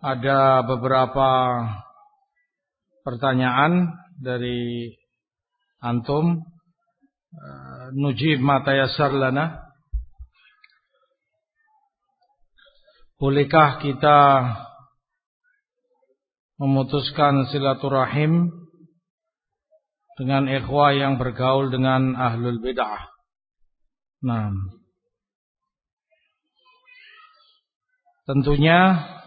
Ada beberapa pertanyaan dari antum. Uh, nujib mata yasar lana. Bolehkah kita memutuskan silaturahim dengan ikhwah yang bergaul dengan ahlul bid'ah? Nah, tentunya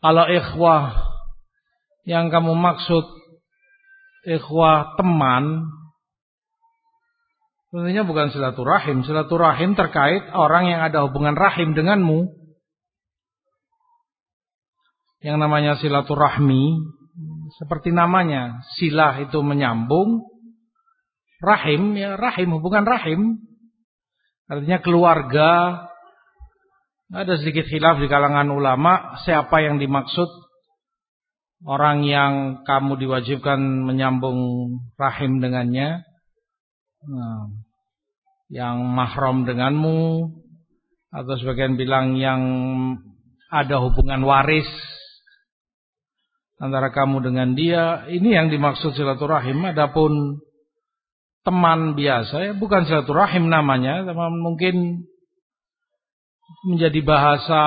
kalau ikhwah yang kamu maksud ikhwah teman tentunya bukan silaturahim. Silaturahim terkait orang yang ada hubungan rahim denganmu. Yang namanya silaturahmi seperti namanya, silah itu menyambung, rahim ya rahim hubungan rahim. Artinya keluarga. Ada sedikit khilaf di kalangan ulama siapa yang dimaksud orang yang kamu diwajibkan menyambung rahim dengannya, nah, yang mahram denganmu, atau sebagian bilang yang ada hubungan waris antara kamu dengan dia, ini yang dimaksud silaturahim. Adapun teman biasa, ya bukan silaturahim namanya, mungkin menjadi bahasa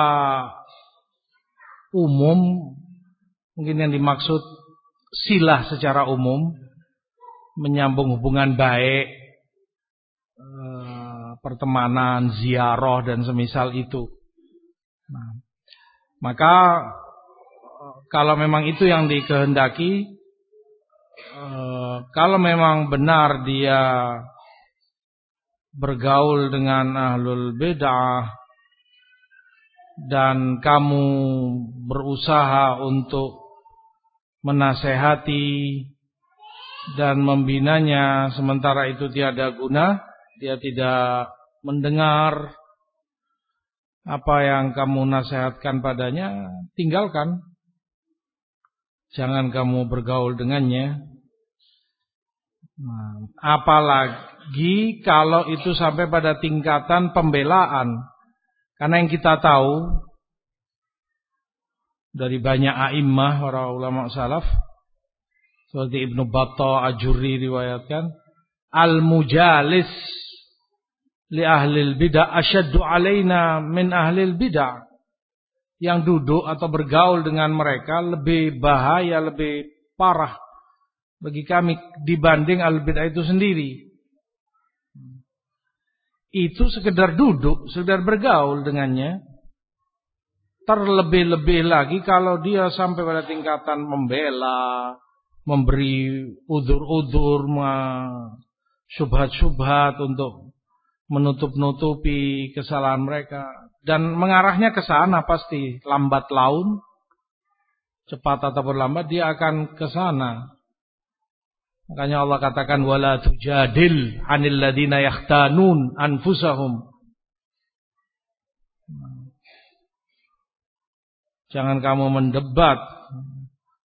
umum Mungkin yang dimaksud silah secara umum menyambung hubungan baik, eh, pertemanan, ziarah dan semisal itu. Nah, maka kalau memang itu yang dikehendaki, eh, kalau memang benar dia bergaul dengan ahlul bid'ah dan kamu berusaha untuk menasehati dan membinanya sementara itu tiada guna, dia tidak mendengar apa yang kamu nasihatkan padanya, tinggalkan. Jangan kamu bergaul dengannya. Nah, apalagi kalau itu sampai pada tingkatan pembelaan. Karena yang kita tahu dari banyak a'immah para ulama salaf seperti Ibnu Battah Ajuri riwayatkan al-mujalis li ahli bidah asyaddu alaina min ahli bidah. Yang duduk atau bergaul dengan mereka lebih bahaya lebih parah bagi kami dibanding al bidah itu sendiri itu sekedar duduk sekedar bergaul dengannya Terlebih-lebih lagi kalau dia sampai pada tingkatan membela, memberi udur-udur, subhat-subhat untuk menutup-nutupi kesalahan mereka dan mengarahnya ke sana pasti lambat laun cepat ataupun lambat dia akan ke sana. Makanya Allah katakan wala tujadil 'anil ladina yahtanun anfusahum Jangan kamu mendebat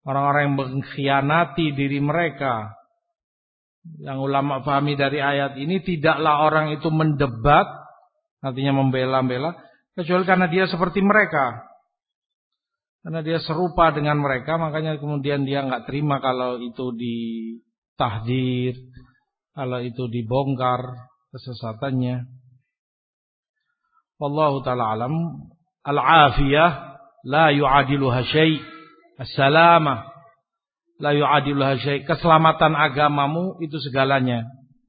orang-orang yang mengkhianati diri mereka. Yang ulama pahami dari ayat ini tidaklah orang itu mendebat, artinya membela-bela, kecuali karena dia seperti mereka. Karena dia serupa dengan mereka, makanya kemudian dia nggak terima kalau itu ditahdir, kalau itu dibongkar kesesatannya. Wallahu taala alam. Al-afiyah la yu'adiluha syai' as-salamah la yu'adiluha syai' keselamatan agamamu itu segalanya.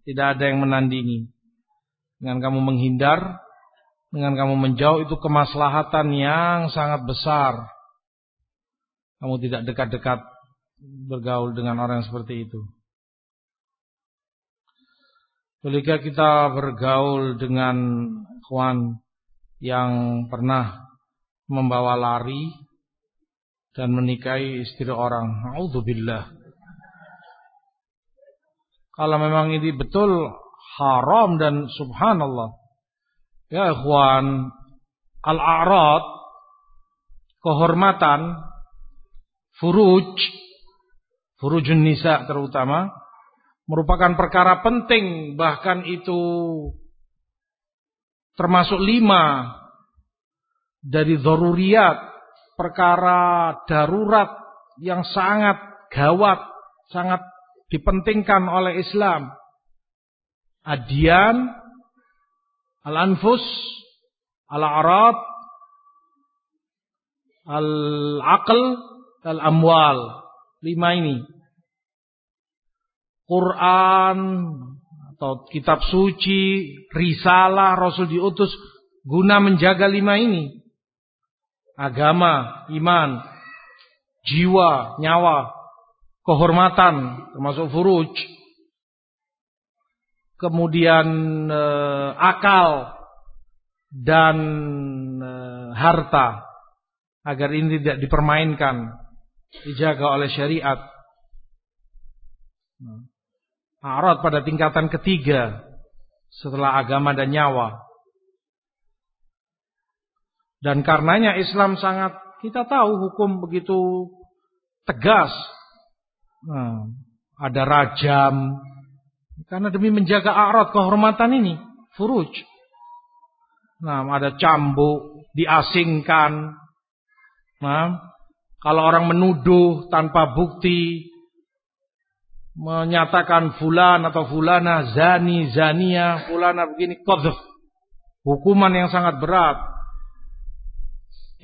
Tidak ada yang menandingi. Dengan kamu menghindar dengan kamu menjauh itu kemaslahatan yang sangat besar. Kamu tidak dekat-dekat bergaul dengan orang seperti itu Bolehkah kita bergaul dengan kawan yang pernah membawa lari dan menikahi istri orang. Auzubillah. Kalau memang ini betul haram dan subhanallah. Ya ikhwan, al-a'rad kehormatan furuj furujun nisa terutama merupakan perkara penting bahkan itu termasuk lima dari zaruriyat perkara darurat yang sangat gawat sangat dipentingkan oleh Islam. Adian al-anfus al-arad al-aql al-amwal. Lima ini Quran atau kitab suci, risalah Rasul diutus guna menjaga lima ini. Agama, iman, jiwa, nyawa, kehormatan termasuk furuj. Kemudian eh, akal dan eh, harta agar ini tidak dipermainkan, dijaga oleh syariat. Nah. Arad pada tingkatan ketiga setelah agama dan nyawa. Dan karenanya Islam sangat kita tahu hukum begitu tegas. Nah, ada rajam karena demi menjaga arad kehormatan ini, furuj. Nah, ada cambuk, diasingkan. Nah, kalau orang menuduh tanpa bukti, menyatakan fulan atau fulana zani zania fulana begini qadhf hukuman yang sangat berat.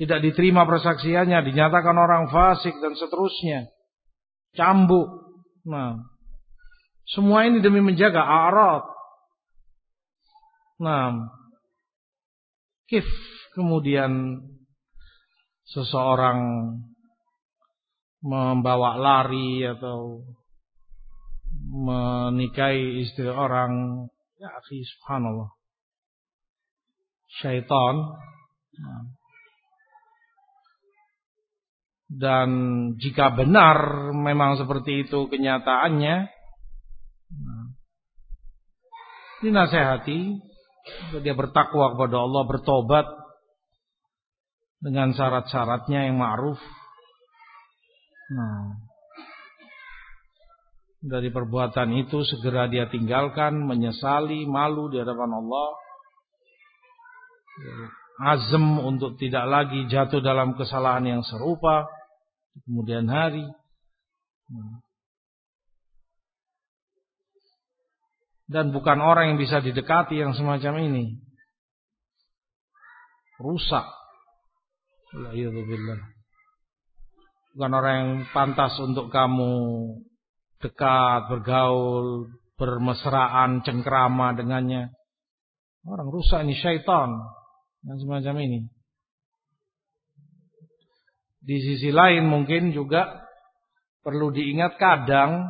Tidak diterima persaksiannya dinyatakan orang fasik dan seterusnya. Cambuk. Nah. Semua ini demi menjaga a'rad. Nah. Kif kemudian seseorang membawa lari atau menikahi istri orang ya akhi subhanallah. Syaitan. Dan jika benar memang seperti itu kenyataannya dinasehati. Dia bertakwa kepada Allah bertobat dengan syarat-syaratnya yang ma'ruf. Nah dari perbuatan itu segera dia tinggalkan, menyesali, malu di hadapan Allah. Azam untuk tidak lagi jatuh dalam kesalahan yang serupa di kemudian hari. Dan bukan orang yang bisa didekati yang semacam ini. Rusak. Bukan orang yang pantas untuk kamu dekat, bergaul, bermesraan, cengkrama dengannya. Orang rusak ini syaitan. Dan semacam ini. Di sisi lain mungkin juga perlu diingat kadang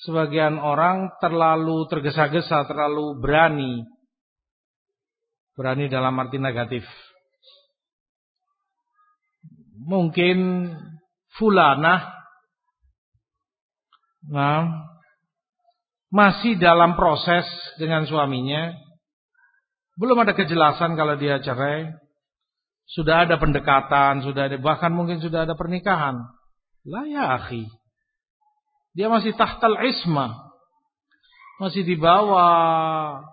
sebagian orang terlalu tergesa-gesa, terlalu berani. Berani dalam arti negatif. Mungkin fulanah Nah, masih dalam proses dengan suaminya. Belum ada kejelasan kalau dia cerai. Sudah ada pendekatan, sudah ada bahkan mungkin sudah ada pernikahan. Lah ya akhi. Dia masih tahtal isma. Masih di bawah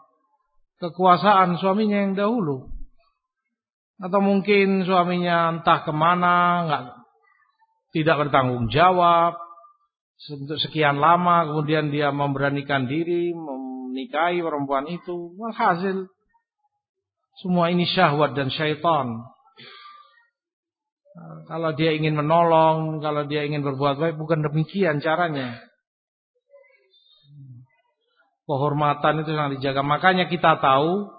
kekuasaan suaminya yang dahulu. Atau mungkin suaminya entah ke mana, nggak tidak bertanggung jawab, untuk sekian lama kemudian dia memberanikan diri menikahi perempuan itu. Hasil semua ini syahwat dan syaitan. Kalau dia ingin menolong kalau dia ingin berbuat baik bukan demikian caranya. Kehormatan itu sangat dijaga. Makanya kita tahu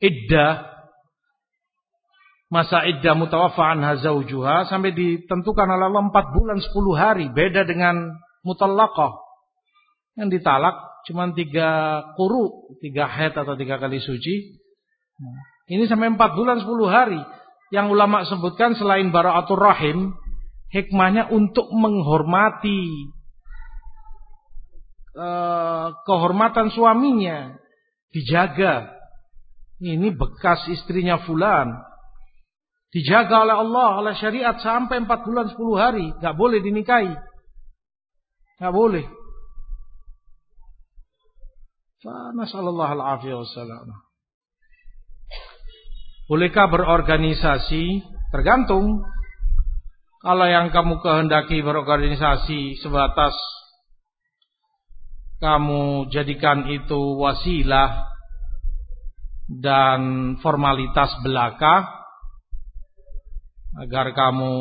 iddah masa iddah mutawaffa anha zaujuha sampai ditentukan oleh Allah 4 bulan 10 hari beda dengan mutallaqah yang ditalak cuma tiga kuru tiga head atau tiga kali suci ini sampai 4 bulan 10 hari yang ulama sebutkan selain baraatul rahim, hikmahnya untuk menghormati uh, kehormatan suaminya, dijaga. Ini bekas istrinya fulan. Dijaga oleh Allah, oleh syariat sampai 4 bulan 10 hari, nggak boleh dinikahi. nggak boleh. Nasallallahu alaihi wasallam. Bolehkah berorganisasi? Tergantung. Kalau yang kamu kehendaki berorganisasi sebatas kamu jadikan itu wasilah dan formalitas belaka agar kamu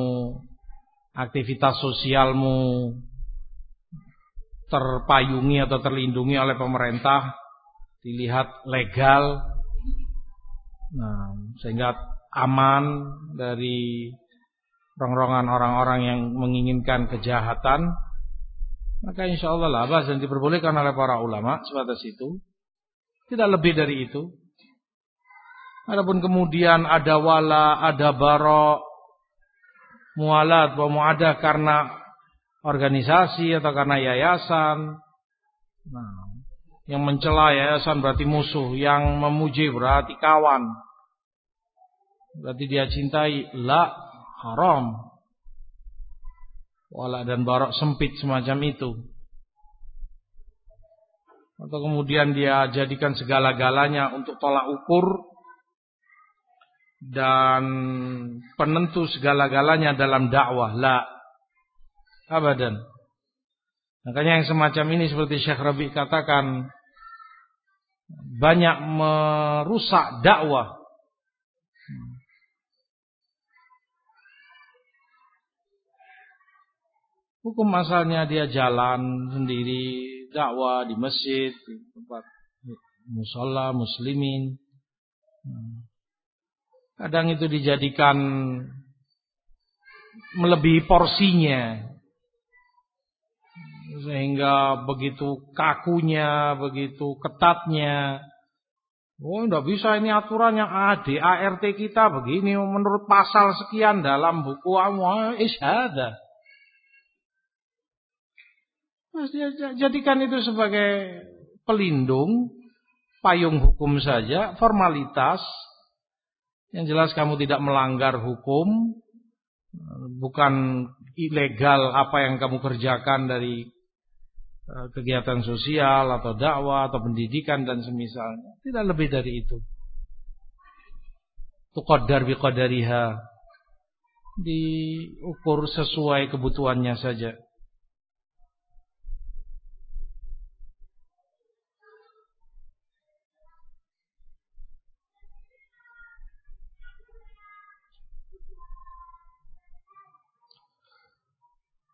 aktivitas sosialmu terpayungi atau terlindungi oleh pemerintah dilihat legal nah sehingga aman dari rongrongan orang-orang yang menginginkan kejahatan maka insya Allah lah dan diperbolehkan oleh para ulama sebatas itu. Tidak lebih dari itu. Adapun kemudian ada wala, ada barok, mualat, bahwa ada karena organisasi atau karena yayasan. Nah, yang mencela yayasan berarti musuh, yang memuji berarti kawan. Berarti dia cintai, la haram. Wala dan barok sempit semacam itu. Atau kemudian dia jadikan segala-galanya untuk tolak ukur dan penentu segala-galanya dalam dakwah. La abadan. Makanya yang semacam ini seperti Syekh Rabi katakan banyak merusak dakwah. Hukum asalnya dia jalan sendiri, dakwah di masjid, di tempat musola muslimin. Kadang itu dijadikan melebihi porsinya sehingga begitu kakunya, begitu ketatnya. Oh, enggak bisa ini aturannya ADART kita begini menurut pasal sekian dalam buku awal isyada. Jadikan itu sebagai pelindung, payung hukum saja, formalitas. Yang jelas kamu tidak melanggar hukum, bukan ilegal apa yang kamu kerjakan dari Eh, kegiatan sosial atau dakwah atau pendidikan dan semisalnya. Tidak lebih dari itu. Tuqaddar biqadariha. Diukur sesuai kebutuhannya saja.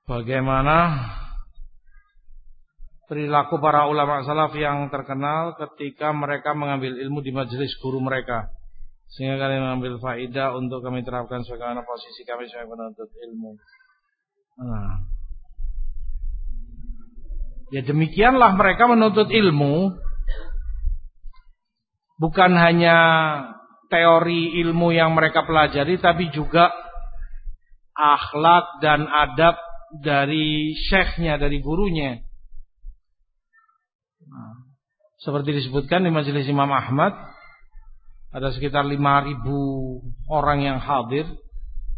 Bagaimana perilaku para ulama salaf yang terkenal ketika mereka mengambil ilmu di majelis guru mereka sehingga kami mengambil faidah untuk kami terapkan sebagaimana posisi kami sebagai penuntut ilmu. Nah. Ya demikianlah mereka menuntut ilmu bukan hanya teori ilmu yang mereka pelajari tapi juga akhlak dan adab dari syekhnya, dari gurunya. Seperti disebutkan di majelis Imam Ahmad ada sekitar 5000 orang yang hadir.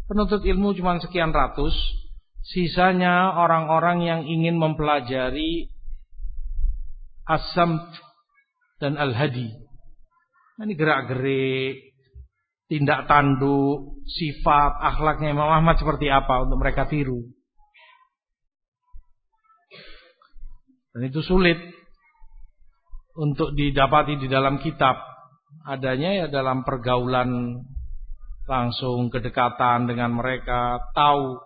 Penuntut ilmu cuma sekian ratus. Sisanya orang-orang yang ingin mempelajari asam dan al-hadi. Nah, ini gerak-gerik, tindak tanduk, sifat, akhlaknya Imam Ahmad seperti apa untuk mereka tiru. Dan itu sulit untuk didapati di dalam kitab. Adanya ya dalam pergaulan langsung kedekatan dengan mereka tahu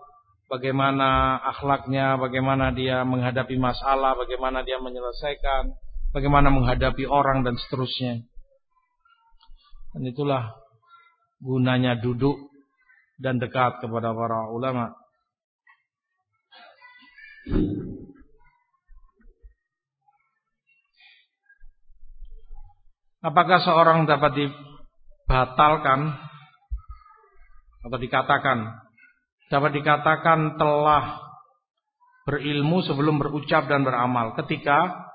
bagaimana akhlaknya bagaimana dia menghadapi masalah bagaimana dia menyelesaikan bagaimana menghadapi orang dan seterusnya. Dan itulah gunanya duduk dan dekat kepada para ulama Apakah seorang dapat dibatalkan atau dikatakan dapat dikatakan telah berilmu sebelum berucap dan beramal ketika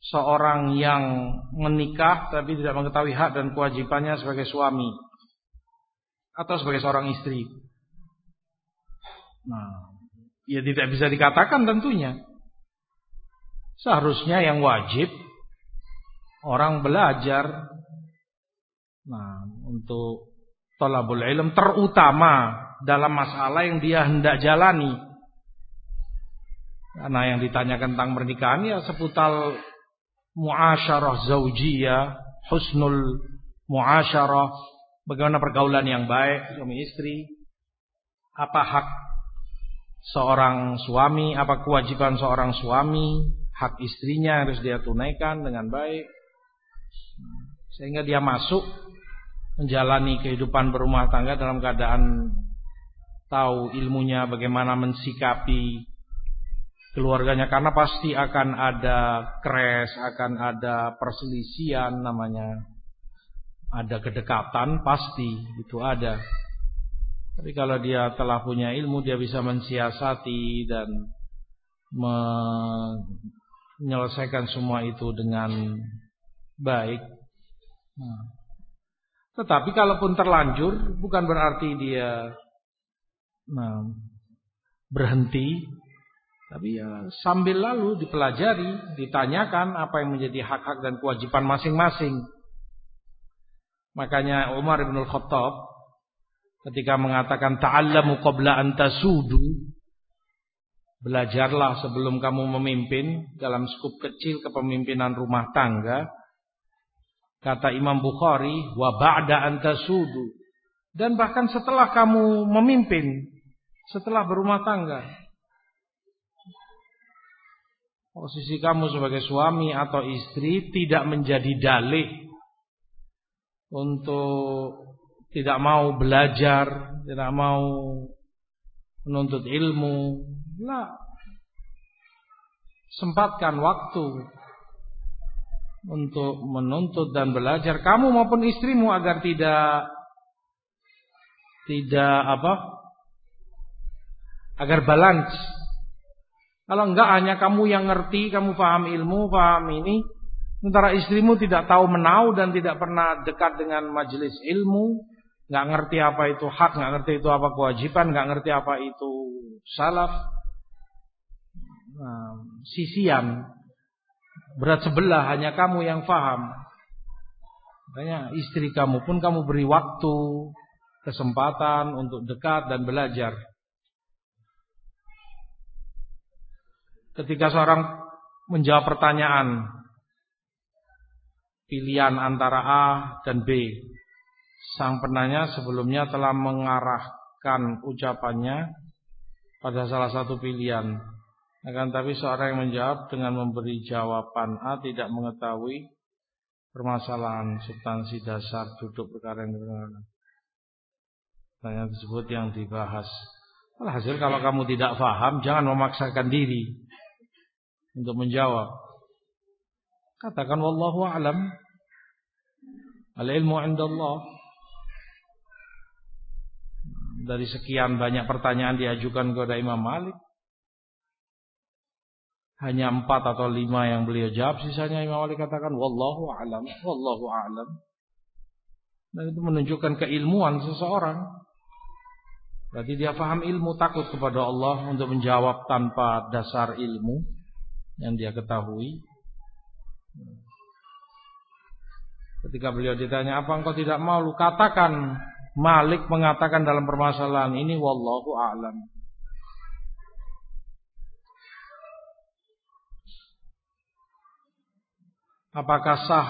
seorang yang menikah tapi tidak mengetahui hak dan kewajibannya sebagai suami atau sebagai seorang istri. Nah, ya tidak bisa dikatakan tentunya. Seharusnya yang wajib orang belajar nah untuk tolabul ilm terutama dalam masalah yang dia hendak jalani. Karena yang ditanyakan tentang pernikahan ya seputar muasyarah zaujiyah, husnul muasyarah, bagaimana pergaulan yang baik suami istri, apa hak seorang suami, apa kewajiban seorang suami, hak istrinya harus dia tunaikan dengan baik. Sehingga dia masuk menjalani kehidupan berumah tangga dalam keadaan tahu ilmunya bagaimana mensikapi keluarganya karena pasti akan ada crash, akan ada perselisihan namanya. Ada kedekatan pasti itu ada. Tapi kalau dia telah punya ilmu dia bisa mensiasati dan menyelesaikan semua itu dengan baik. Nah. Tetapi kalaupun terlanjur bukan berarti dia nah, berhenti tapi ya sambil lalu dipelajari, ditanyakan apa yang menjadi hak-hak dan kewajiban masing-masing. Makanya Umar bin Al-Khattab ketika mengatakan ta'allamu qabla an tasudu belajarlah sebelum kamu memimpin dalam skup kecil kepemimpinan rumah tangga kata Imam Bukhari wa ba'da an tasudu dan bahkan setelah kamu memimpin setelah berumah tangga posisi kamu sebagai suami atau istri tidak menjadi dalih untuk tidak mau belajar, tidak mau menuntut ilmu. Nah, sempatkan waktu untuk menuntut dan belajar kamu maupun istrimu agar tidak tidak apa? agar balance kalau enggak hanya kamu yang ngerti, kamu paham ilmu, paham ini. Sementara istrimu tidak tahu menau dan tidak pernah dekat dengan majelis ilmu. Enggak ngerti apa itu hak, enggak ngerti itu apa kewajiban, enggak ngerti apa itu salaf. Nah, sisian. Berat sebelah hanya kamu yang paham. Makanya istri kamu pun kamu beri waktu, kesempatan untuk dekat dan belajar. ketika seorang menjawab pertanyaan pilihan antara A dan B. Sang penanya sebelumnya telah mengarahkan ucapannya pada salah satu pilihan. Akan tapi seorang yang menjawab dengan memberi jawaban A tidak mengetahui permasalahan substansi dasar duduk perkara yang diterangkan. Pertanyaan tersebut yang dibahas. Alhasil kalau kamu tidak faham jangan memaksakan diri untuk menjawab. Katakan wallahu a'lam. Al-ilmu 'inda Allah. Dari sekian banyak pertanyaan diajukan kepada Imam Malik, hanya empat atau lima yang beliau jawab, sisanya Imam Malik katakan wallahu a'lam, wallahu a'lam. Dan itu menunjukkan keilmuan seseorang. Berarti dia faham ilmu takut kepada Allah untuk menjawab tanpa dasar ilmu yang dia ketahui. Ketika beliau ditanya, apa engkau tidak mau? Katakan, Malik mengatakan dalam permasalahan ini, Wallahu a'lam. Apakah sah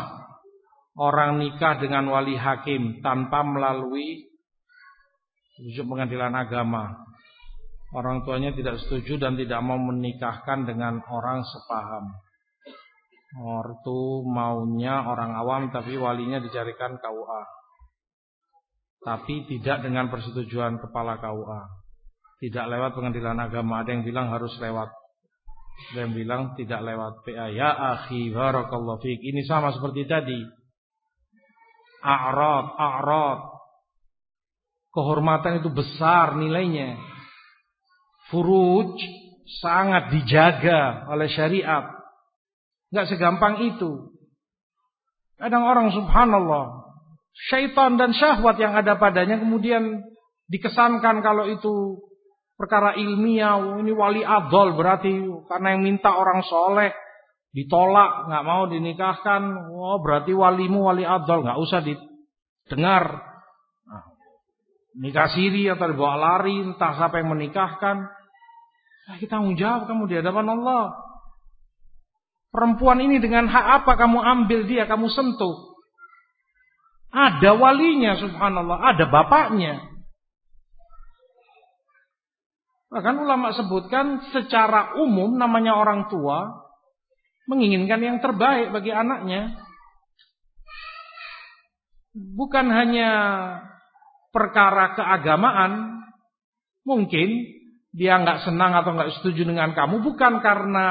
orang nikah dengan wali hakim tanpa melalui rujuk pengadilan agama? orang tuanya tidak setuju dan tidak mau menikahkan dengan orang sepaham. Ortu maunya orang awam tapi walinya dicarikan KUA. Tapi tidak dengan persetujuan kepala KUA. Tidak lewat pengadilan agama. Ada yang bilang harus lewat. Yang bilang tidak lewat PA. Ya akhi barakallahu fiqh. Ini sama seperti tadi. A'rad, a'rad. kehormatan itu besar nilainya. Furuj sangat dijaga oleh syariat. Enggak segampang itu. Kadang orang subhanallah, syaitan dan syahwat yang ada padanya kemudian dikesankan kalau itu perkara ilmiah, ini wali adol berarti karena yang minta orang soleh ditolak, nggak mau dinikahkan, oh berarti walimu wali adol, nggak usah didengar. Nah, nikah siri atau dibawa lari, entah siapa yang menikahkan. Nah, kita tanggung jawab kamu di hadapan Allah. Perempuan ini dengan hak apa kamu ambil dia, kamu sentuh? Ada walinya subhanallah, ada bapaknya. Bahkan ulama sebutkan secara umum namanya orang tua menginginkan yang terbaik bagi anaknya. Bukan hanya perkara keagamaan, mungkin dia nggak senang atau nggak setuju dengan kamu bukan karena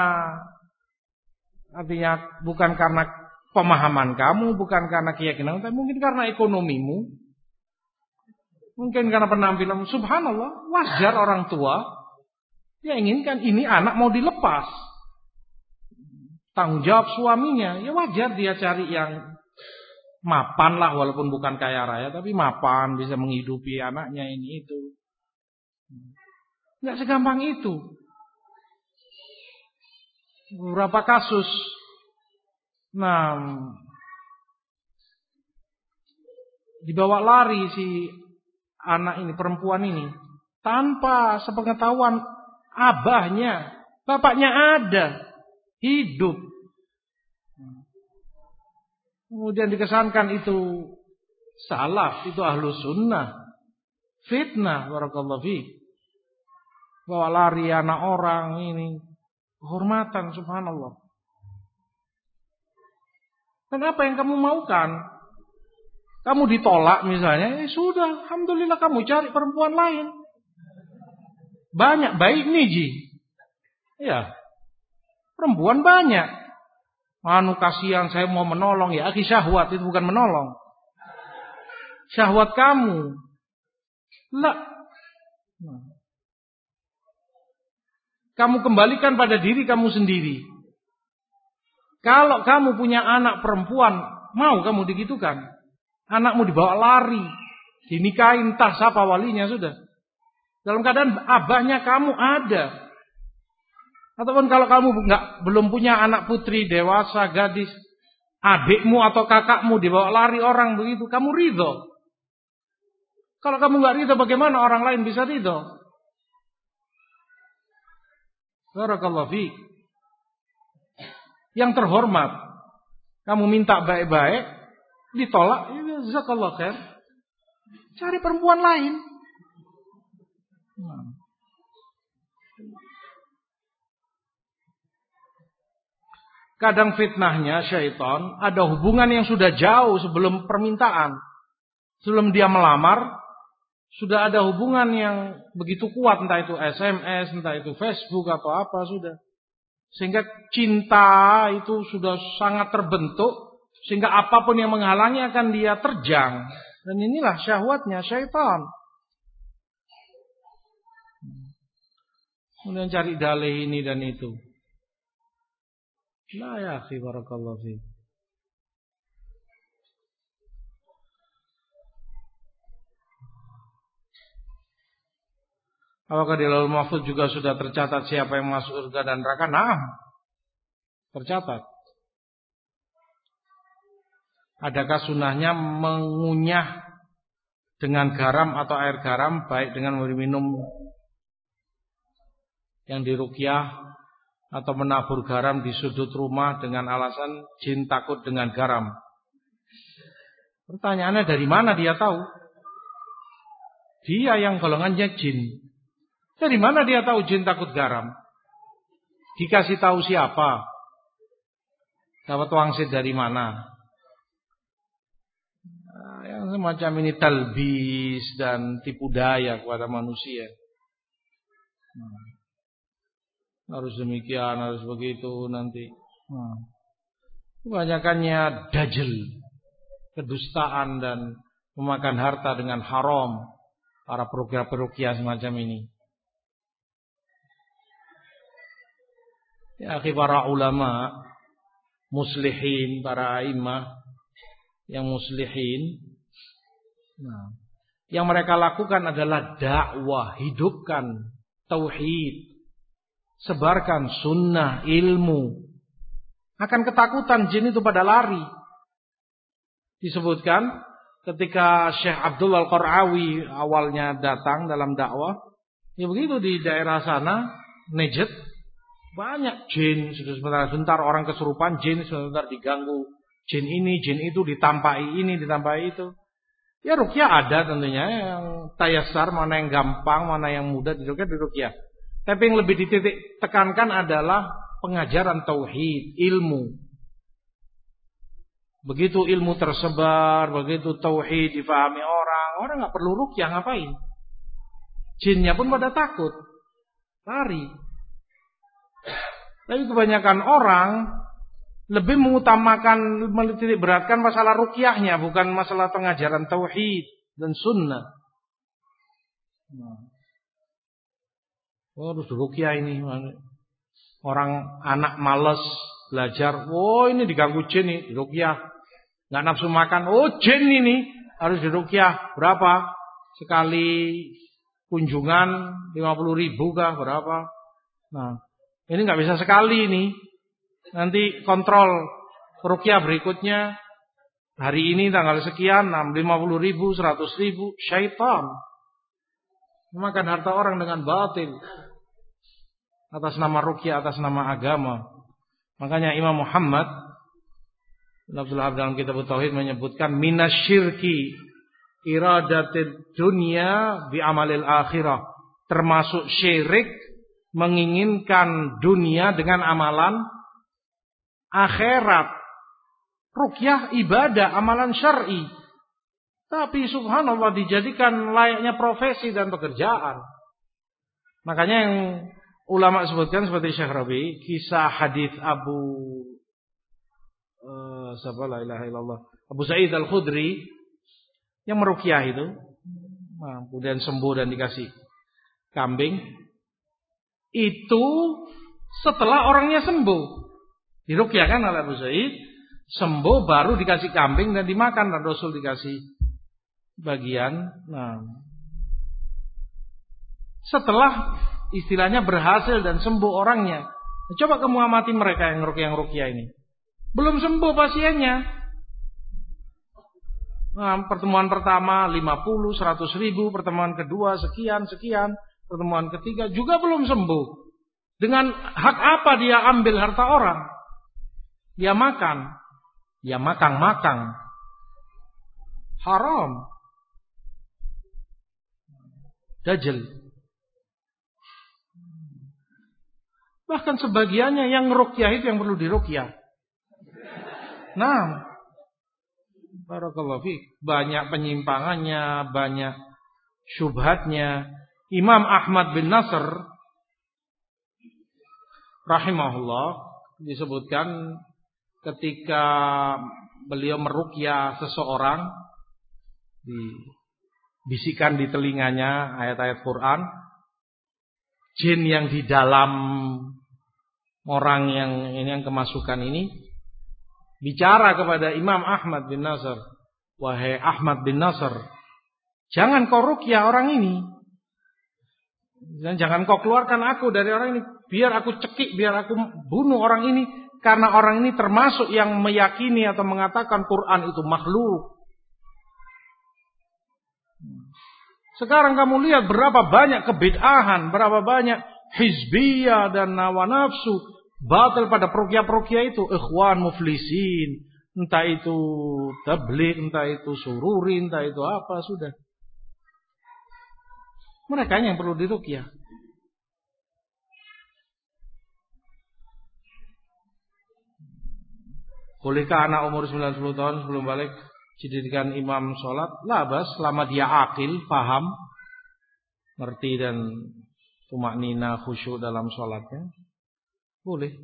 artinya bukan karena pemahaman kamu, bukan karena keyakinan, tapi mungkin karena ekonomimu, Mungkin karena penampilan subhanallah, wajar orang tua dia inginkan ini anak mau dilepas. Tanggung jawab suaminya, ya wajar dia cari yang mapan lah walaupun bukan kaya raya tapi mapan bisa menghidupi anaknya ini itu. Enggak segampang itu. Beberapa kasus nah dibawa lari si anak ini, perempuan ini, tanpa sepengetahuan abahnya, bapaknya ada, hidup. Kemudian dikesankan itu salah, itu ahlu sunnah. Fitnah, barakallahu fi. Bawa lari anak orang ini. Kehormatan, subhanallah. Dan apa yang kamu maukan? Kamu ditolak misalnya, eh sudah, alhamdulillah kamu cari perempuan lain. Banyak baik nih Ji. Ya. Perempuan banyak. Anu kasihan saya mau menolong ya, akhi syahwat itu bukan menolong. Syahwat kamu. Lah. Kamu kembalikan pada diri kamu sendiri. Kalau kamu punya anak perempuan, mau kamu digitukan? Anakmu dibawa lari. Dinikahin entah siapa walinya sudah. Dalam keadaan abahnya kamu ada. Ataupun kalau kamu nggak belum punya anak putri dewasa gadis, adikmu atau kakakmu dibawa lari orang begitu, kamu ridho. Kalau kamu nggak ridho, bagaimana orang lain bisa ridho? Barakallahu fi. Yang terhormat, kamu minta baik-baik, ditolak, jazakallah khair. Cari perempuan lain. Kadang fitnahnya syaitan ada hubungan yang sudah jauh sebelum permintaan. Sebelum dia melamar, sudah ada hubungan yang begitu kuat, entah itu SMS, entah itu Facebook atau apa sudah. Sehingga cinta itu sudah sangat terbentuk sehingga apa pun yang menghalangi akan dia terjang. Dan inilah syahwatnya syaitan. Kemudian cari dalih ini dan itu. La ya akhi barakallahu fi. Apakah di lalu mahfud juga sudah tercatat siapa yang masuk surga dan neraka? Nah, tercatat. Adakah sunnahnya mengunyah dengan garam atau air garam baik dengan minum yang dirukyah atau menabur garam di sudut rumah dengan alasan jin takut dengan garam. Pertanyaannya dari mana dia tahu? Dia yang golongannya jin. Dari mana dia tahu jin takut garam? Dikasih tahu siapa? Dapat wangsit dari mana? Semacam ini talbis dan tipu daya kepada manusia. Nah, harus demikian, harus begitu nanti. Nah, kebanyakannya dajjal, kedustaan dan memakan harta dengan haram. para perukia-perukia semacam ini. Ya, para ulama, muslihin, para imam yang muslihin. Nah, yang mereka lakukan adalah dakwah, hidupkan tauhid, sebarkan sunnah, ilmu. Akan ketakutan jin itu pada lari. Disebutkan ketika Syekh Abdul Al-Qarawi awalnya datang dalam dakwah, ya begitu di daerah sana, Najd, banyak jin, sebentar sebentar orang kesurupan, jin sebentar diganggu, jin ini, jin itu ditampai ini, ditampai itu. Ya rukyah ada tentunya yang tayasar, mana yang gampang, mana yang mudah di rukyah, di rukyah. Tapi yang lebih dititik tekankan adalah pengajaran tauhid, ilmu. Begitu ilmu tersebar, begitu tauhid difahami orang, orang nggak perlu rukyah ngapain? Jinnya pun pada takut, lari. Tapi kebanyakan orang lebih mengutamakan menitik beratkan masalah rukyahnya, bukan masalah pengajaran tauhid dan sunnah. Nah. Oh, harus rukyah ini. Orang anak males belajar, oh ini diganggu jin nih, rukyah. Nggak nafsu makan, oh jin ini harus dirukyah. Berapa? Sekali kunjungan 50 ribu kah berapa? Nah, ini nggak bisa sekali ini. Nanti kontrol rukyah berikutnya hari ini tanggal sekian 50 ribu, 100 ribu, syaitan. Memakan harta orang dengan batil. Atas nama rukyah, atas nama agama. Makanya Imam Muhammad Abdullah dalam kitab Tauhid menyebutkan minasyirki iradatid dunya bi amalil akhirah termasuk syirik menginginkan dunia dengan amalan akhirat. Rukyah ibadah amalan syar'i. Tapi subhanallah dijadikan layaknya profesi dan pekerjaan. Makanya yang ulama sebutkan seperti Syekh Rabi, kisah hadis Abu uh, ilaha illallah, Abu Sa'id Al-Khudri yang merukyah itu, nah, kemudian sembuh dan dikasih kambing. Itu setelah orangnya sembuh. Dirukyahkan oleh Abu Sa'id, sembuh baru dikasih kambing dan dimakan dan Rasul dikasih bagian. Nah, setelah istilahnya berhasil dan sembuh orangnya. Coba kamu amati mereka yang rukyah yang rukyah ini. Belum sembuh pasiennya. Nah, pertemuan pertama 50, 100 ribu, pertemuan kedua sekian, sekian, pertemuan ketiga juga belum sembuh. Dengan hak apa dia ambil harta orang? Dia makan. Dia makan-makan. Haram. Dajjal. Bahkan sebagiannya yang rukyah itu yang perlu dirukyah. Nah, Barakallahu. Banyak penyimpangannya, banyak syubhatnya. Imam Ahmad bin Nasr rahimahullah disebutkan ketika beliau merukyah seseorang dibisikan di telinganya ayat-ayat Quran jin yang di dalam orang yang ini yang kemasukan ini bicara kepada Imam Ahmad bin Nasr, wahai Ahmad bin Nasr, jangan kau rukyah orang ini. Dan jangan kau keluarkan aku dari orang ini, biar aku cekik, biar aku bunuh orang ini karena orang ini termasuk yang meyakini atau mengatakan Quran itu makhluk. Sekarang kamu lihat berapa banyak kebid'ahan, berapa banyak hizbiyah dan nawa nafsu Batal pada prokia-prokia itu ikhwan muflisin, entah itu tabligh, entah itu sururi, entah itu apa sudah. Mereka yang perlu dirukyah. Bolehkah anak umur 90 tahun sebelum balik dijadikan imam sholat? Labas selama dia akil, paham, ngerti dan tumak nina khusyuk dalam sholatnya. Boleh.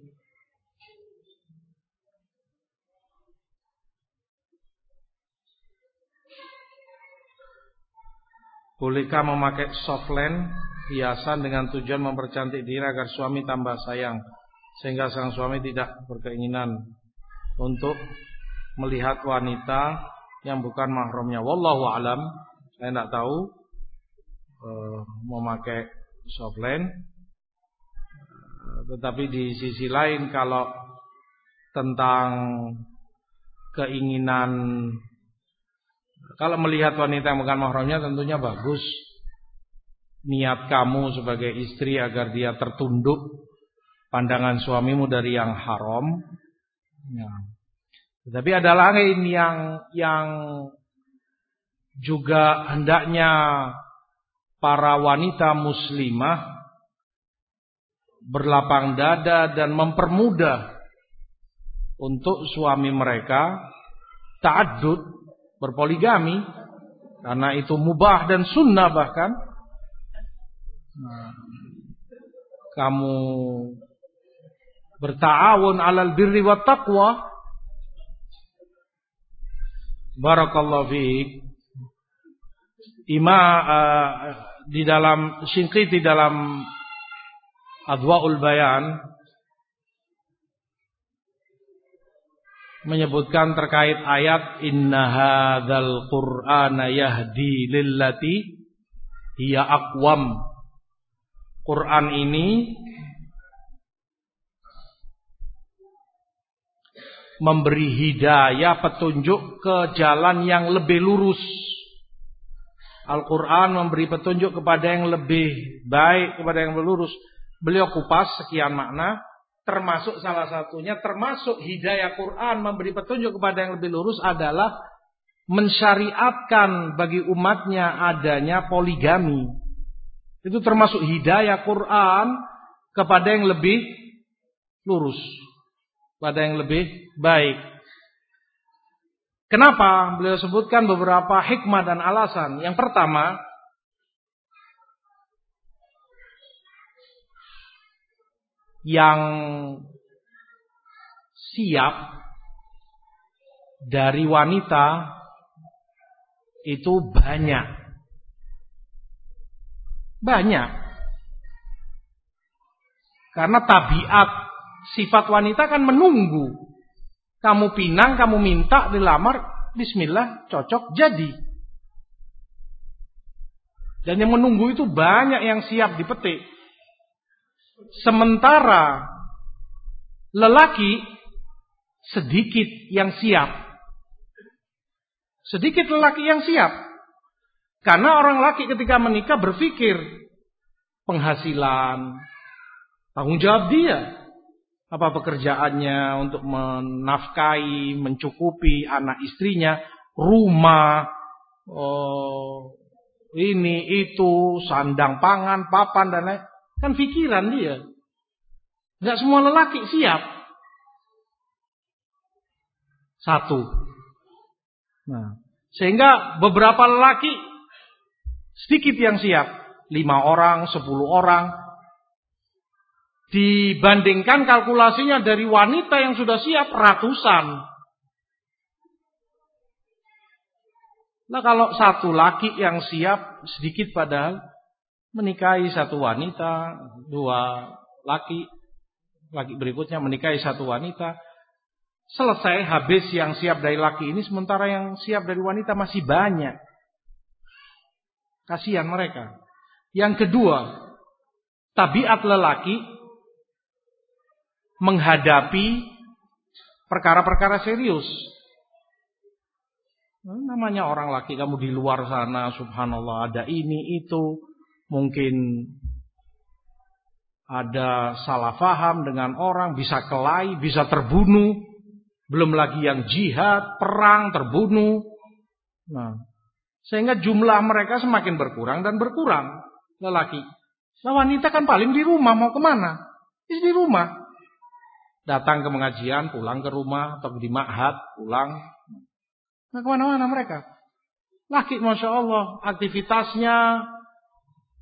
Bolehkah memakai softland hiasan dengan tujuan mempercantik diri agar suami tambah sayang sehingga sang suami tidak berkeinginan untuk melihat wanita yang bukan mahramnya. Wallahu alam, saya tidak tahu uh, memakai softland. Uh, tetapi di sisi lain kalau tentang keinginan kalau melihat wanita yang bukan mahramnya tentunya bagus. Niat kamu sebagai istri agar dia tertunduk pandangan suamimu dari yang haram. Ya. Tetapi ada lain yang yang juga hendaknya para wanita muslimah berlapang dada dan mempermudah untuk suami mereka ta'addud berpoligami karena itu mubah dan sunnah bahkan nah, kamu bertawun alal birri wa taqwa. Barakallahu fiik. Ima uh, di dalam di dalam adwaul bayan menyebutkan terkait ayat inna hadzal qur'ana yahdi lillati hiya aqwam. Quran ini memberi hidayah petunjuk ke jalan yang lebih lurus. Al-Quran memberi petunjuk kepada yang lebih baik, kepada yang lebih lurus. Beliau kupas sekian makna, termasuk salah satunya, termasuk hidayah Quran memberi petunjuk kepada yang lebih lurus adalah mensyariatkan bagi umatnya adanya poligami. Itu termasuk hidayah Quran kepada yang lebih lurus pada yang lebih baik. Kenapa beliau sebutkan beberapa hikmah dan alasan? Yang pertama, yang siap dari wanita itu banyak. Banyak. Karena tabiat Sifat wanita kan menunggu. Kamu pinang, kamu minta dilamar, bismillah, cocok, jadi. Dan yang menunggu itu banyak yang siap dipetik. Sementara lelaki sedikit yang siap. Sedikit lelaki yang siap. Karena orang laki ketika menikah berpikir penghasilan, tanggung jawab dia apa pekerjaannya untuk menafkahi, mencukupi anak istrinya, rumah, oh, ini itu, sandang pangan, papan dan lain. Kan pikiran dia. Gak semua lelaki siap. Satu. Nah, sehingga beberapa lelaki sedikit yang siap. Lima orang, sepuluh orang, Dibandingkan kalkulasinya dari wanita yang sudah siap ratusan. Nah kalau satu laki yang siap sedikit padahal menikahi satu wanita, dua laki, laki berikutnya menikahi satu wanita, selesai habis yang siap dari laki ini sementara yang siap dari wanita masih banyak. Kasihan mereka. Yang kedua, tabiat lelaki menghadapi perkara-perkara serius. Nah, namanya orang laki kamu di luar sana, subhanallah ada ini itu, mungkin ada salah faham dengan orang, bisa kelahi, bisa terbunuh, belum lagi yang jihad, perang, terbunuh. Nah, sehingga jumlah mereka semakin berkurang dan berkurang lelaki. Nah wanita kan paling di rumah mau ke mana? Di rumah datang ke pengajian, pulang ke rumah atau di ma'had, pulang. Nah ke mana-mana mereka. Laki Masya Allah, aktivitasnya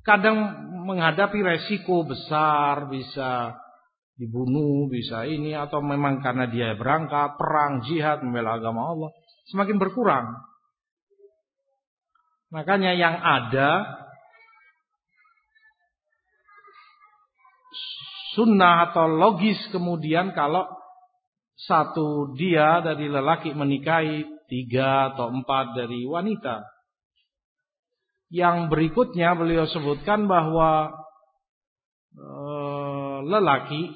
kadang menghadapi resiko besar, bisa dibunuh, bisa ini, atau memang karena dia berangkat, perang, jihad, membela agama Allah, semakin berkurang. Makanya yang ada sunnah atau logis kemudian kalau satu dia dari lelaki menikahi tiga atau empat dari wanita. Yang berikutnya beliau sebutkan bahwa e, lelaki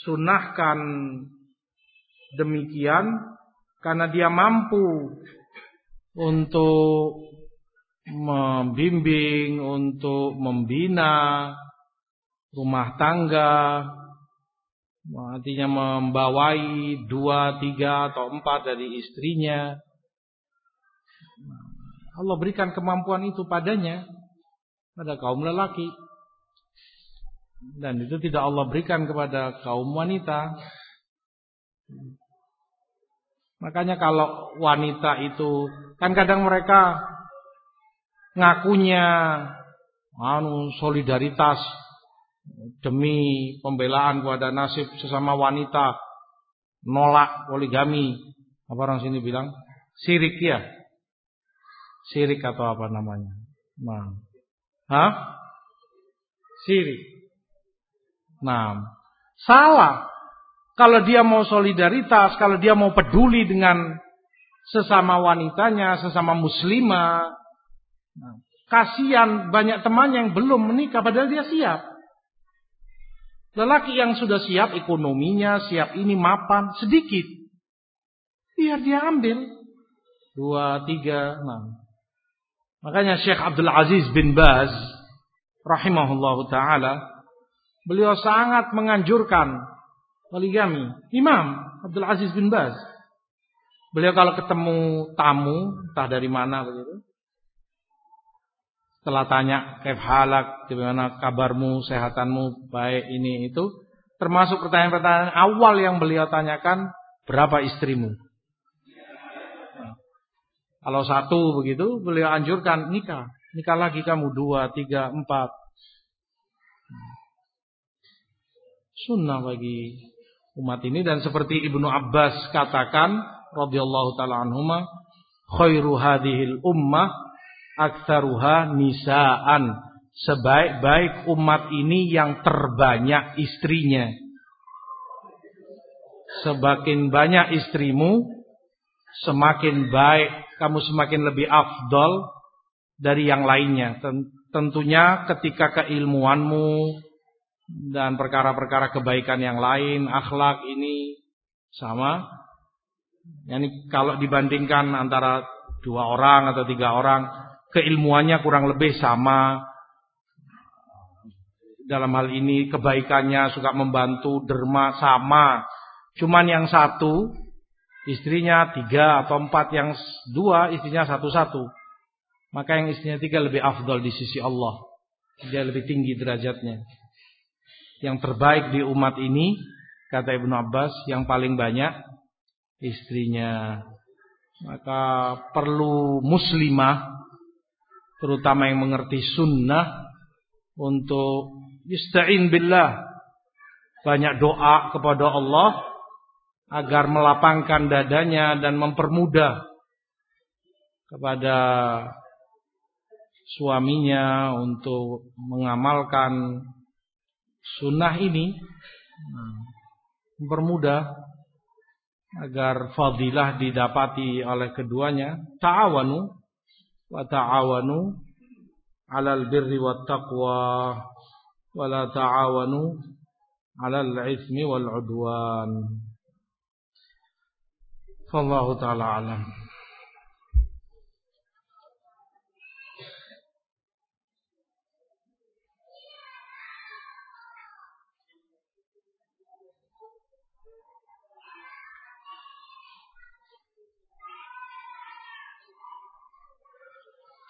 disunahkan demikian karena dia mampu untuk membimbing, untuk membina rumah tangga, artinya membawai dua, tiga atau empat dari istrinya. Allah berikan kemampuan itu padanya pada kaum lelaki. Dan itu tidak Allah berikan kepada kaum wanita. Makanya kalau wanita itu kan kadang mereka ngakunya anu solidaritas demi pembelaan kepada nasib sesama wanita nolak poligami. Apa orang sini bilang? Sirik ya? Sirik atau apa namanya? Nah. Hah? Sirik. Nah. Salah. Kalau dia mau solidaritas kalau dia mau peduli dengan sesama wanitanya sesama muslimah kasihan banyak teman yang belum menikah padahal dia siap. Lelaki yang sudah siap ekonominya, siap ini mapan, sedikit. Biar dia ambil. Dua, tiga, enam. Makanya Syekh Abdul Aziz bin Baz, rahimahullah ta'ala, beliau sangat menganjurkan poligami. Imam Abdul Aziz bin Baz. Beliau kalau ketemu tamu, entah dari mana begitu, setelah tanya kaif halak, gimana kabarmu, sehatanmu, baik ini itu, termasuk pertanyaan-pertanyaan awal yang beliau tanyakan, berapa istrimu? Kalau satu begitu, beliau anjurkan nikah. Nikah lagi kamu dua, tiga, empat. Sunnah bagi umat ini dan seperti Ibnu Abbas katakan radhiyallahu taala anhuma khairu hadhil ummah aktsaruha nisaan. Sebaik-baik umat ini yang terbanyak istrinya. Semakin banyak istrimu, semakin baik, kamu semakin lebih afdol dari yang lainnya. Tentunya ketika keilmuanmu dan perkara-perkara kebaikan yang lain, akhlak ini sama. Yani kalau dibandingkan antara dua orang atau tiga orang, keilmuannya kurang lebih sama. Dalam hal ini kebaikannya suka membantu derma sama. Cuman yang satu istrinya tiga atau empat, yang dua istrinya satu-satu. Maka yang istrinya tiga lebih afdol di sisi Allah. Dia lebih tinggi derajatnya. Yang terbaik di umat ini, kata Ibnu Abbas, yang paling banyak istrinya. Maka perlu muslimah terutama yang mengerti sunnah untuk yasta'in billah. Banyak doa kepada Allah agar melapangkan dadanya dan mempermudah kepada suaminya untuk mengamalkan sunnah ini. Mempermudah agar fadilah didapati oleh keduanya. Ta'awanu wa ta'awanu 'alal birri wat taqwa wa la ta'awanu 'alal itsmi wal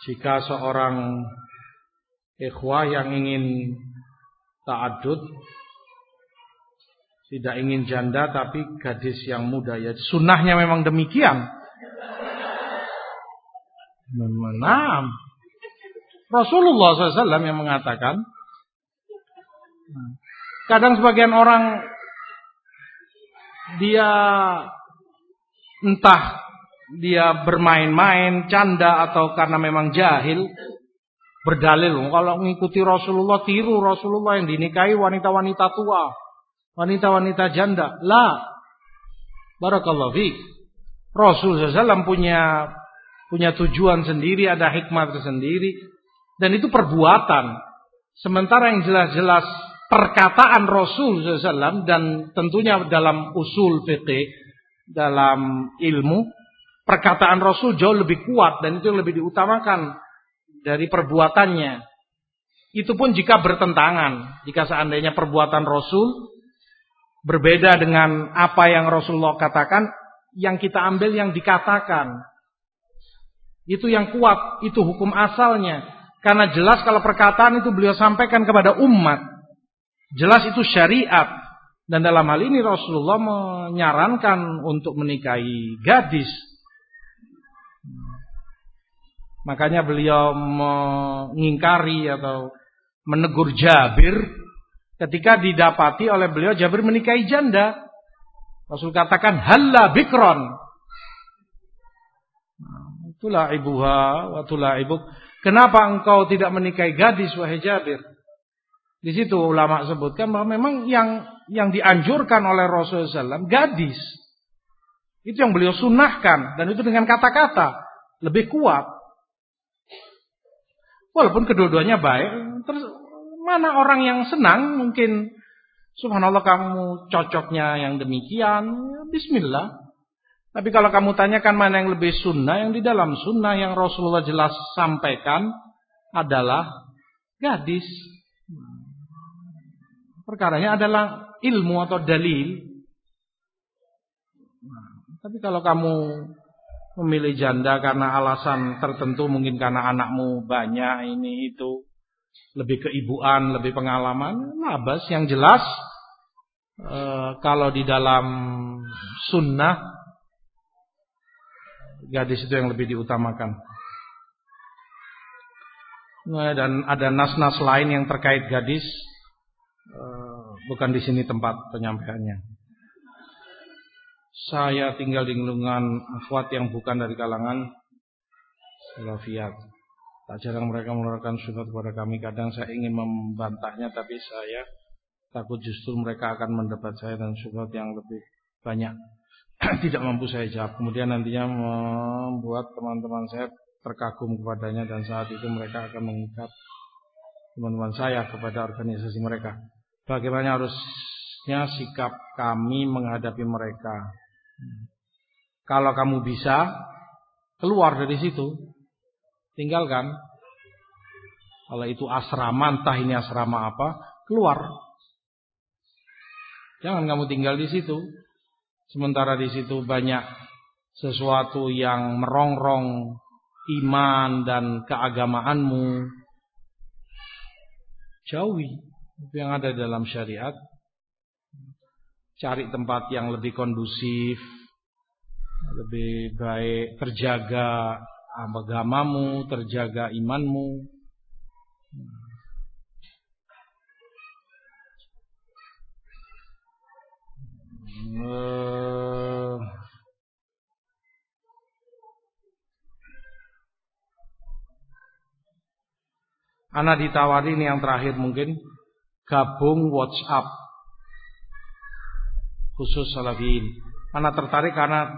Jika seorang ikhwah yang ingin ta'adud tidak ingin janda tapi gadis yang muda ya sunnahnya memang demikian. Nah, Rasulullah SAW yang mengatakan kadang sebagian orang dia entah dia bermain-main, canda atau karena memang jahil, berdalil kalau mengikuti Rasulullah tiru Rasulullah yang dinikahi wanita-wanita tua, wanita-wanita janda. Lah, barakallahu fiik. Rasul SAW punya punya tujuan sendiri, ada hikmah tersendiri dan itu perbuatan. Sementara yang jelas-jelas perkataan Rasul SAW dan tentunya dalam usul fikih dalam ilmu perkataan Rasul jauh lebih kuat dan itu lebih diutamakan dari perbuatannya. Itu pun jika bertentangan, jika seandainya perbuatan Rasul berbeda dengan apa yang Rasulullah katakan, yang kita ambil yang dikatakan. Itu yang kuat, itu hukum asalnya. Karena jelas kalau perkataan itu beliau sampaikan kepada umat. Jelas itu syariat. Dan dalam hal ini Rasulullah menyarankan untuk menikahi gadis Makanya beliau mengingkari atau menegur Jabir ketika didapati oleh beliau Jabir menikahi janda. Rasul katakan halla bikron. Nah, itulah ibuha wa itulah ibuk. Kenapa engkau tidak menikahi gadis wahai Jabir? Di situ ulama sebutkan bahwa memang yang yang dianjurkan oleh Rasulullah SAW gadis. Itu yang beliau sunahkan dan itu dengan kata-kata lebih kuat. Walaupun kedua-duanya baik, terus mana orang yang senang mungkin subhanallah kamu cocoknya yang demikian, ya bismillah. Tapi kalau kamu tanyakan mana yang lebih sunnah, yang di dalam sunnah yang Rasulullah jelas sampaikan adalah gadis. Perkaranya adalah ilmu atau dalil. tapi kalau kamu memilih janda karena alasan tertentu mungkin karena anakmu banyak ini itu lebih keibuan, lebih pengalaman, labas yang jelas e, kalau di dalam sunnah gadis itu yang lebih diutamakan. Nah, dan ada nas-nas lain yang terkait gadis, e, bukan di sini tempat penyampaiannya. Saya tinggal di lingkungan akhwat yang bukan dari kalangan salafiyat. Tak jarang mereka mengeluarkan syubhat kepada kami. Kadang saya ingin membantahnya, tapi saya takut justru mereka akan mendapat saya dan syubhat yang lebih banyak. Tidak mampu saya jawab. Kemudian nantinya membuat teman-teman saya terkagum kepadanya dan saat itu mereka akan mengikat teman-teman saya kepada organisasi mereka. Bagaimana harusnya sikap kami menghadapi mereka? Kalau kamu bisa keluar dari situ, tinggalkan. Kalau itu asrama, entah ini asrama apa, keluar. Jangan kamu tinggal di situ. Sementara di situ banyak sesuatu yang merongrong iman dan keagamaanmu. Jauhi yang ada dalam syariat cari tempat yang lebih kondusif, lebih baik, terjaga agamamu, terjaga imanmu. Uh, Anak ditawari ini yang terakhir mungkin gabung WhatsApp khusus salafiyin. Anak tertarik karena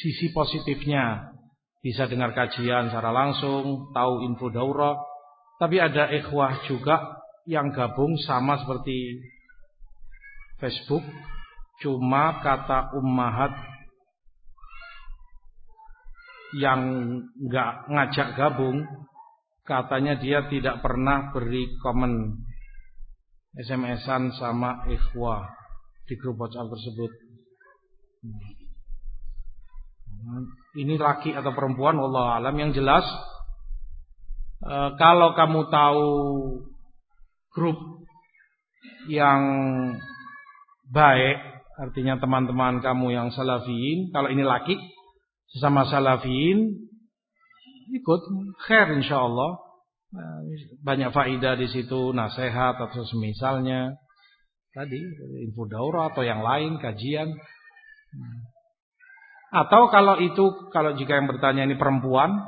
sisi positifnya. Bisa dengar kajian secara langsung, tahu info daurah. Tapi ada ikhwah juga yang gabung sama seperti Facebook. Cuma kata ummahat yang nggak ngajak gabung, katanya dia tidak pernah beri komen SMS-an sama ikhwah di grup WhatsApp tersebut. Ini laki atau perempuan, Allah alam yang jelas. E, kalau kamu tahu grup yang baik, artinya teman-teman kamu yang salafiyin, kalau ini laki sesama salafiyin, ikut khair insya Allah. E, banyak faidah di situ, nasihat atau semisalnya. Tadi info daurah atau yang lain kajian. Atau kalau itu kalau jika yang bertanya ini perempuan,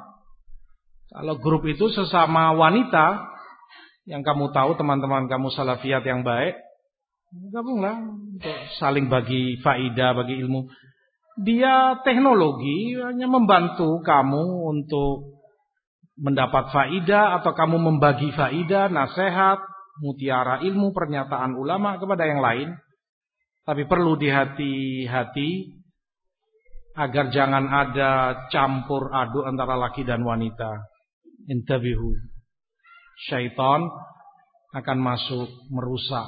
kalau grup itu sesama wanita yang kamu tahu teman-teman kamu salafiyat yang baik, gabunglah untuk saling bagi faidah, bagi ilmu. Dia teknologi hanya membantu kamu untuk mendapat faidah atau kamu membagi faidah, nasihat, mutiara ilmu, pernyataan ulama kepada yang lain. Tapi perlu dihati-hati agar jangan ada campur aduk antara laki dan wanita. Intabihu. Syaitan akan masuk merusak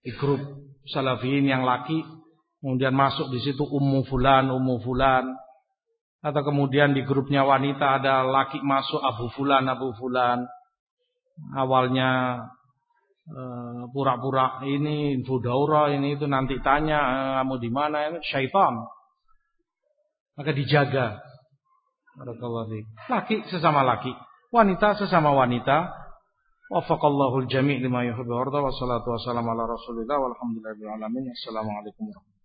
di grup salafiyin yang laki kemudian masuk di situ ummu fulan ummu fulan atau kemudian di grupnya wanita ada laki masuk abu fulan abu fulan awalnya eh, pura-pura uh, ini info daura ini itu nanti tanya uh, kamu di mana? Syaitan. Maka dijaga. Laki sesama laki. Wanita sesama wanita. Wafaqallahu al-jami' lima yuhibbu wa salatu wassalamu ala rasulillah. Walhamdulillahi alamin. Assalamualaikum warahmatullahi